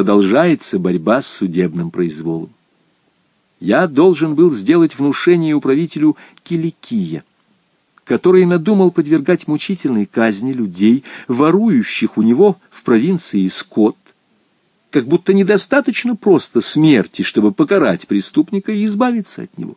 продолжается борьба с судебным произволом. Я должен был сделать внушение управителю Киликия, который надумал подвергать мучительной казни людей, ворующих у него в провинции скот, как будто недостаточно просто смерти, чтобы покарать преступника и избавиться от него.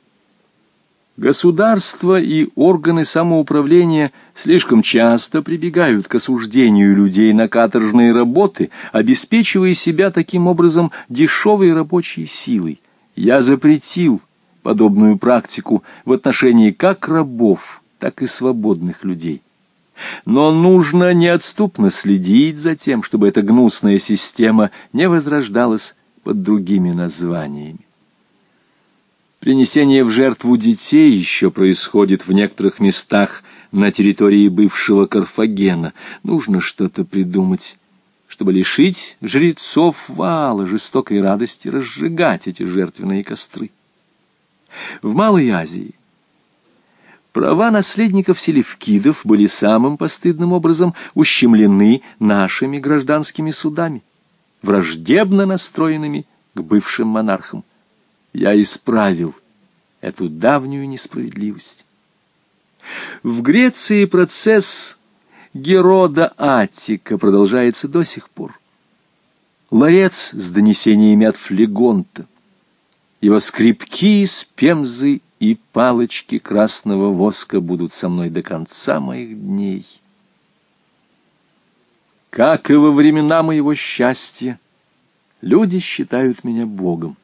Государство и органы самоуправления слишком часто прибегают к осуждению людей на каторжные работы, обеспечивая себя таким образом дешевой рабочей силой. Я запретил подобную практику в отношении как рабов, так и свободных людей. Но нужно неотступно следить за тем, чтобы эта гнусная система не возрождалась под другими названиями. Принесение в жертву детей еще происходит в некоторых местах на территории бывшего Карфагена. Нужно что-то придумать, чтобы лишить жрецов вала жестокой радости разжигать эти жертвенные костры. В Малой Азии права наследников селевкидов были самым постыдным образом ущемлены нашими гражданскими судами, враждебно настроенными к бывшим монархам я исправил эту давнюю несправедливость. В Греции процесс Герода Аттика продолжается до сих пор. Ларец с донесениями от Флегонта, его скрипки из пемзы и палочки красного воска будут со мной до конца моих дней. Как и во времена моего счастья, люди считают меня Богом.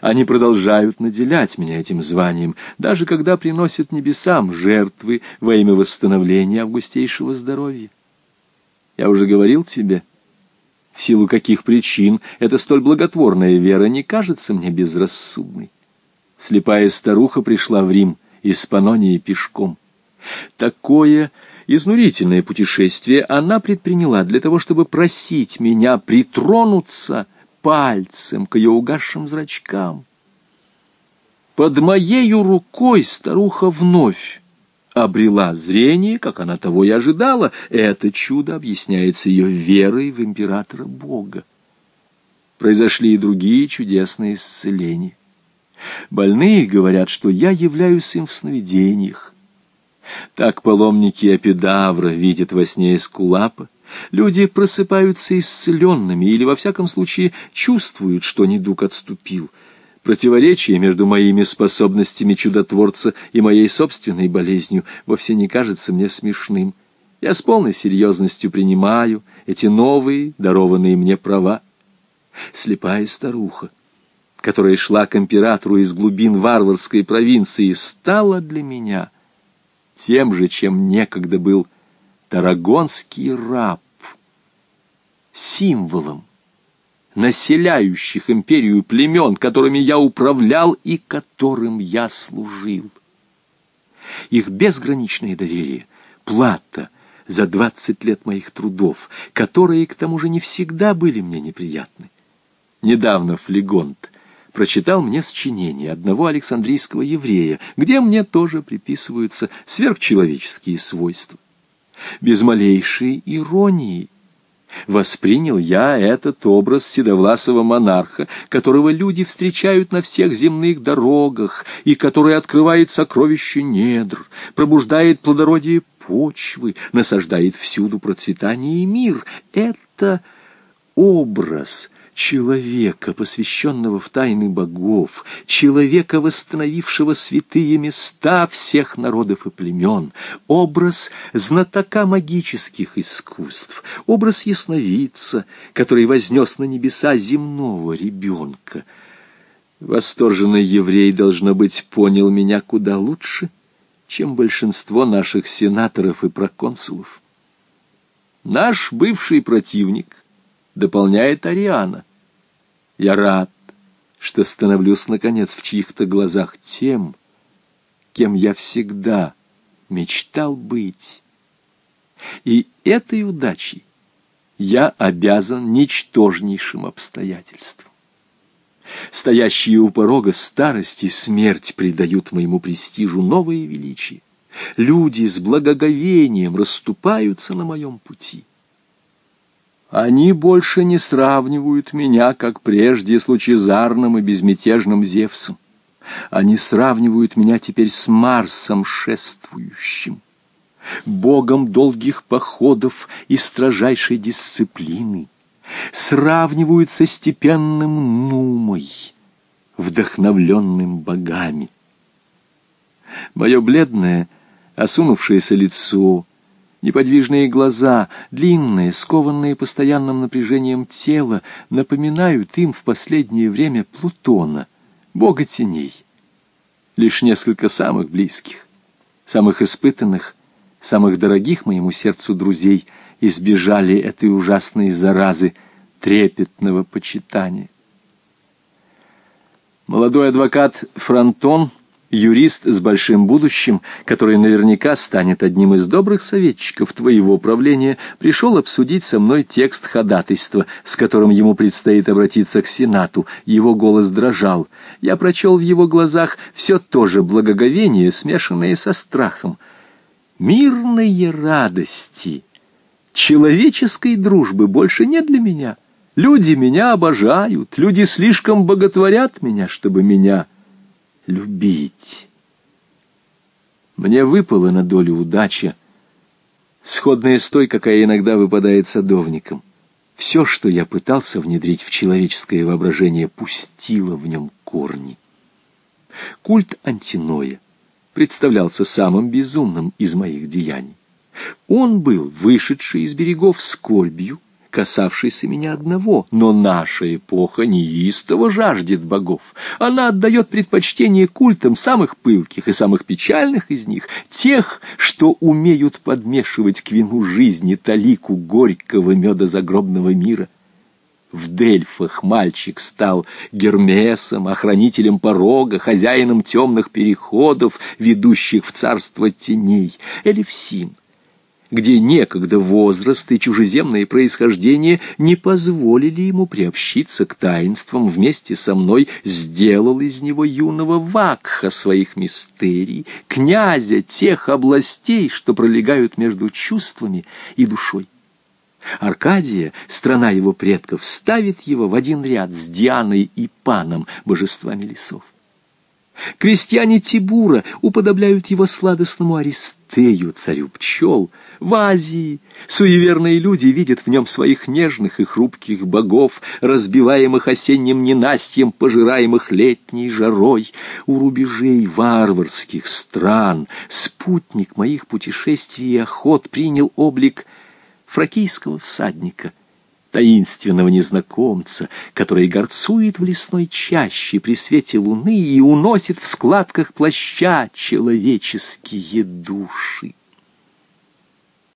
Они продолжают наделять меня этим званием, даже когда приносят небесам жертвы во имя восстановления августейшего здоровья. Я уже говорил тебе, в силу каких причин эта столь благотворная вера не кажется мне безрассудной. Слепая старуха пришла в Рим из Панонии пешком. Такое изнурительное путешествие она предприняла для того, чтобы просить меня притронуться пальцем к ее угасшим зрачкам. Под моею рукой старуха вновь обрела зрение, как она того и ожидала. Это чудо объясняется ее верой в императора Бога. Произошли и другие чудесные исцеления. Больные говорят, что я являюсь им в сновидениях. Так паломники Апидавра видят во сне Эскулапа, Люди просыпаются исцеленными или, во всяком случае, чувствуют, что недуг отступил. Противоречие между моими способностями чудотворца и моей собственной болезнью вовсе не кажется мне смешным. Я с полной серьезностью принимаю эти новые, дарованные мне права. Слепая старуха, которая шла к императору из глубин варварской провинции, стала для меня тем же, чем некогда был Тарагонский раб, символом населяющих империю племен, которыми я управлял и которым я служил. Их безграничное доверие, плата за двадцать лет моих трудов, которые, к тому же, не всегда были мне неприятны. Недавно Флегонт прочитал мне сочинение одного александрийского еврея, где мне тоже приписываются сверхчеловеческие свойства без малейшей иронии. Воспринял я этот образ седовласого монарха, которого люди встречают на всех земных дорогах и который открывает сокровища недр, пробуждает плодородие почвы, насаждает всюду процветание и мир. Это образ человека, посвященного в тайны богов, человека, восстановившего святые места всех народов и племен, образ знатока магических искусств, образ ясновидца, который вознес на небеса земного ребенка. Восторженный еврей, должно быть, понял меня куда лучше, чем большинство наших сенаторов и проконсулов. Наш бывший противник — дополняет Ариана. Я рад, что становлюсь, наконец, в чьих-то глазах тем, кем я всегда мечтал быть. И этой удачей я обязан ничтожнейшим обстоятельствам. Стоящие у порога старости смерть придают моему престижу новое величие. Люди с благоговением расступаются на моем пути. Они больше не сравнивают меня, как прежде, с лучезарным и безмятежным Зевсом. Они сравнивают меня теперь с Марсом шествующим, богом долгих походов и строжайшей дисциплины, сравнивают со степенным Нумой, вдохновленным богами. Мое бледное, осунувшееся лицо, неподвижные глаза, длинные, скованные постоянным напряжением тела, напоминают им в последнее время Плутона, бога теней. Лишь несколько самых близких, самых испытанных, самых дорогих моему сердцу друзей избежали этой ужасной заразы трепетного почитания. Молодой адвокат Фронтон — юрист с большим будущим, который наверняка станет одним из добрых советчиков твоего правления, пришел обсудить со мной текст ходатайства, с которым ему предстоит обратиться к Сенату. Его голос дрожал. Я прочел в его глазах все то же благоговение, смешанное со страхом. Мирные радости, человеческой дружбы больше нет для меня. Люди меня обожают, люди слишком боготворят меня, чтобы меня любить. Мне выпала на долю удача, сходная с той, какая иногда выпадает садовникам. Все, что я пытался внедрить в человеческое воображение, пустило в нем корни. Культ Антиноя представлялся самым безумным из моих деяний. Он был вышедший из берегов скорбью, касавшийся меня одного, но наша эпоха неистово жаждет богов. Она отдает предпочтение культам самых пылких и самых печальных из них, тех, что умеют подмешивать к вину жизни талику горького меда загробного мира. В Дельфах мальчик стал Гермесом, охранителем порога, хозяином темных переходов, ведущих в царство теней. Элевсин где некогда возраст и чужеземное происхождение не позволили ему приобщиться к таинствам вместе со мной, сделал из него юного вакха своих мистерий, князя тех областей, что пролегают между чувствами и душой. Аркадия, страна его предков, ставит его в один ряд с Дианой и Паном, божествами лесов. Крестьяне Тибура уподобляют его сладостному Аристею, царю пчел. В Азии суеверные люди видят в нем своих нежных и хрупких богов, разбиваемых осенним ненастьем, пожираемых летней жарой. У рубежей варварских стран спутник моих путешествий и охот принял облик фракийского всадника — таинственного незнакомца, который горцует в лесной чаще при свете луны и уносит в складках плаща человеческие души.